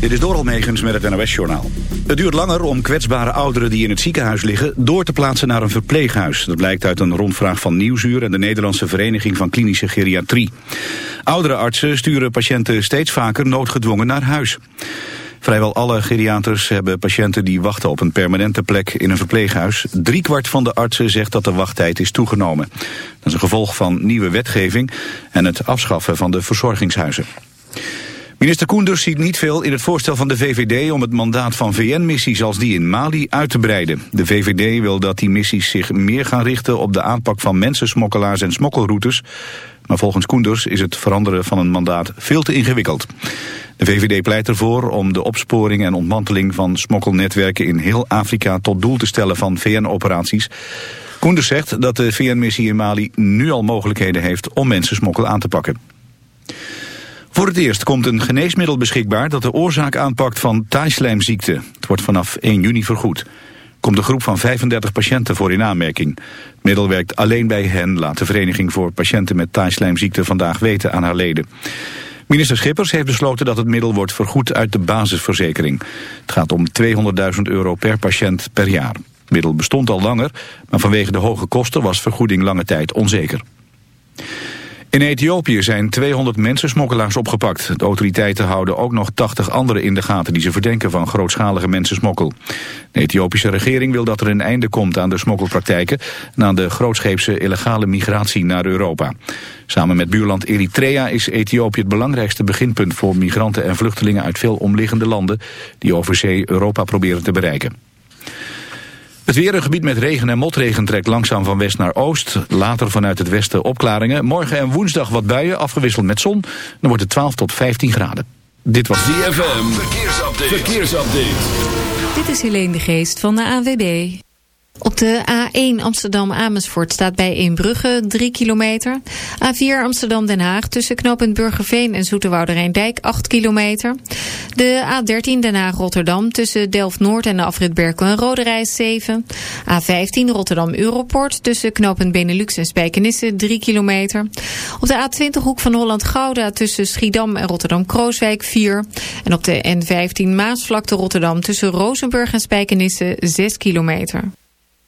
Dit is Doral Megens met het NOS-journaal. Het duurt langer om kwetsbare ouderen die in het ziekenhuis liggen... door te plaatsen naar een verpleeghuis. Dat blijkt uit een rondvraag van Nieuwsuur... en de Nederlandse Vereniging van Klinische Geriatrie. Oudere artsen sturen patiënten steeds vaker noodgedwongen naar huis. Vrijwel alle geriaters hebben patiënten die wachten op een permanente plek in een verpleeghuis. Driekwart van de artsen zegt dat de wachttijd is toegenomen. Dat is een gevolg van nieuwe wetgeving en het afschaffen van de verzorgingshuizen. Minister Koenders ziet niet veel in het voorstel van de VVD om het mandaat van VN-missies als die in Mali uit te breiden. De VVD wil dat die missies zich meer gaan richten op de aanpak van mensensmokkelaars en smokkelroutes. Maar volgens Koenders is het veranderen van een mandaat veel te ingewikkeld. De VVD pleit ervoor om de opsporing en ontmanteling van smokkelnetwerken in heel Afrika tot doel te stellen van VN-operaties. Koenders zegt dat de VN-missie in Mali nu al mogelijkheden heeft om mensensmokkel aan te pakken. Voor het eerst komt een geneesmiddel beschikbaar dat de oorzaak aanpakt van taaislijmziekte. Het wordt vanaf 1 juni vergoed. Komt een groep van 35 patiënten voor in aanmerking. Het middel werkt alleen bij hen, laat de Vereniging voor Patiënten met taaislijmziekte vandaag weten aan haar leden. Minister Schippers heeft besloten dat het middel wordt vergoed uit de basisverzekering. Het gaat om 200.000 euro per patiënt per jaar. Het middel bestond al langer, maar vanwege de hoge kosten was vergoeding lange tijd onzeker. In Ethiopië zijn 200 mensensmokkelaars opgepakt. De autoriteiten houden ook nog 80 anderen in de gaten... die ze verdenken van grootschalige mensensmokkel. De Ethiopische regering wil dat er een einde komt aan de smokkelpraktijken... en aan de grootscheepse illegale migratie naar Europa. Samen met buurland Eritrea is Ethiopië het belangrijkste beginpunt... voor migranten en vluchtelingen uit veel omliggende landen... die over zee Europa proberen te bereiken. Het weer, een gebied met regen en motregen trekt langzaam van west naar oost. Later vanuit het westen opklaringen. Morgen en woensdag wat buien, afgewisseld met zon. Dan wordt het 12 tot 15 graden. Dit was DFM. Verkeersupdate. Verkeersupdate. Dit is Helene de Geest van de AWB. Op de A1 Amsterdam-Amersfoort staat bij Eembrugge 3 kilometer. A4 Amsterdam-Den Haag tussen knooppunt Burgerveen en Zoeterwoude Rijndijk 8 kilometer. De A13 Den Haag-Rotterdam tussen Delft-Noord en de afrit Berkel en Roderijs 7. A15 Rotterdam-Europort tussen knooppunt Benelux en Spijkenisse 3 kilometer. Op de A20 Hoek van Holland-Gouda tussen Schiedam en Rotterdam-Krooswijk 4. En op de N15 Maasvlakte Rotterdam tussen Rozenburg en Spijkenisse 6 kilometer.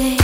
it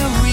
memories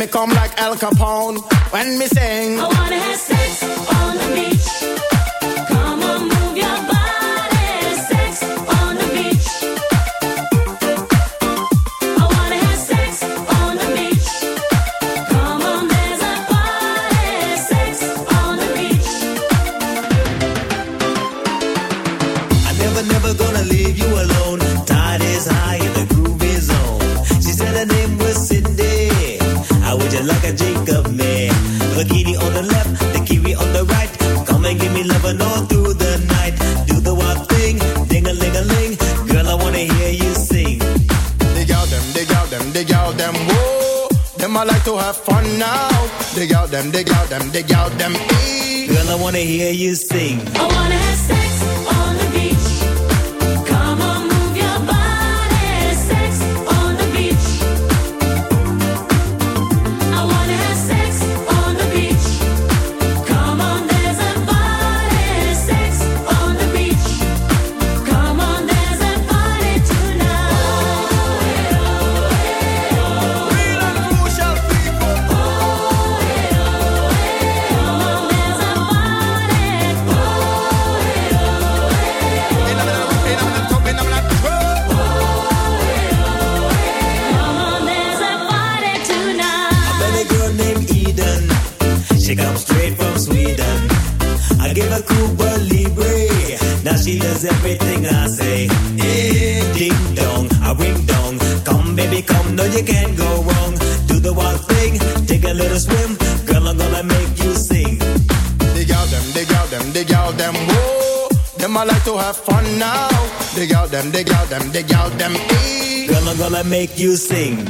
me come like El Capone. When me say like a Jacob man. Bikini on the left, the kiwi on the right. Come and give me love and all through the night. Do the wild thing, ding a ling a ling. Girl, I wanna hear you sing. Dig out them, dig out them, dig out them. Whoa, them I like to have fun now. Dig out them, dig out them, dig out them. Eee. Girl, I wanna hear you sing. I wanna have sex. them, the gal them, gal them. Eh. Hey. Gonna gonna make you sing.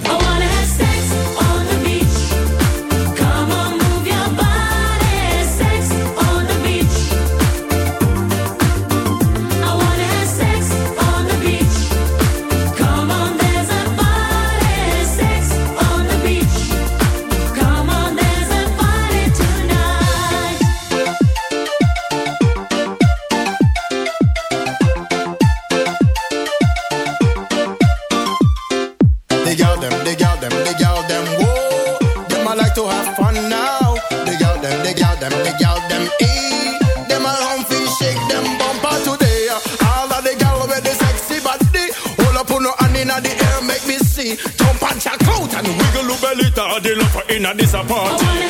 in a disappointment.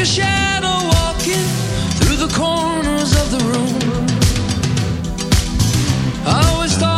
a shadow walking through the corners of the room. I always thought.